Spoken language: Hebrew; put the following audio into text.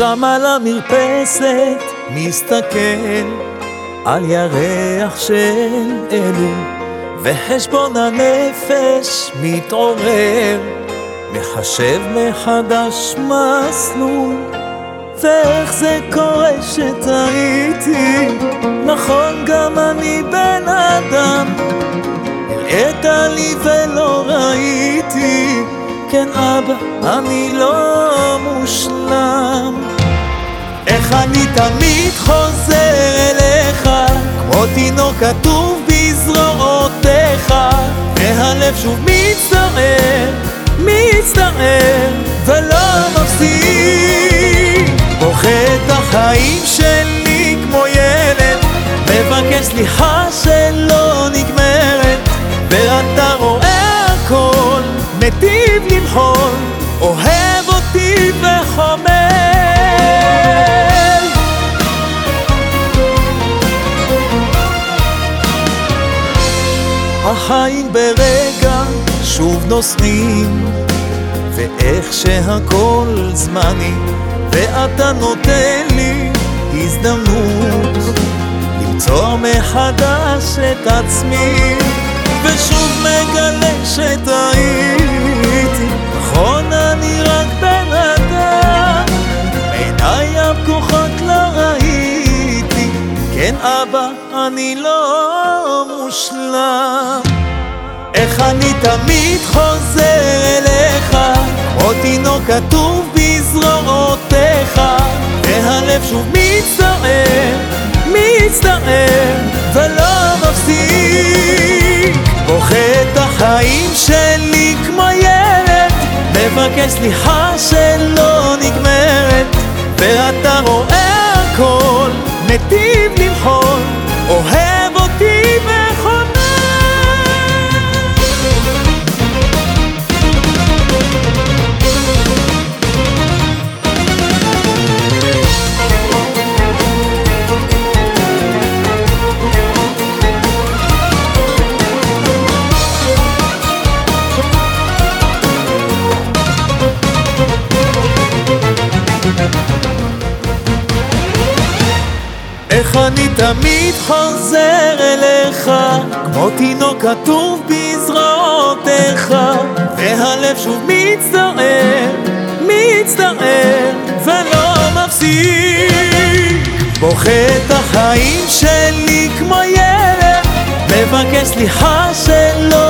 שם על המרפסת מסתכל על ירח של אלול וחשבון הנפש מתעורר מחשב מחדש מסלול ואיך זה קורה שטעיתי? נכון גם אני בן אדם הראית לי ולא ראיתי כן אבא אני לא מושלם. איך אני תמיד חוזר אליך כמו תינוק כתוב בזרועותיך. והלב שוב מצטער, מצטער ולא מפסיק. בוכה את החיים שלי כמו ילד מבקש סליחה שלא נגמרת ואתה רואה למחול אוהב אותי וחומר החיים ברגע שוב נוסעים ואיך שהכל זמני ואתה נותן לי הזדמנות למצוא מחדש את עצמי ושוב מגלה שטעיתי אבא אני לא מושלם. איך אני תמיד חוזר אליך כמו תינוק כתוב בזרועותיך והלב שוב מצטער, מצטער ולא מפסיק. בוכה את החיים שלי כמו ילד מבקש סליחה שלא איך אני תמיד חוזר אליך כמו תינוק כתוב בזרועותיך. והלב שוב מצטער, מצטער ולא מפסיק. בוכה את החיים שלי כמו ילד מבקש סליחה שלא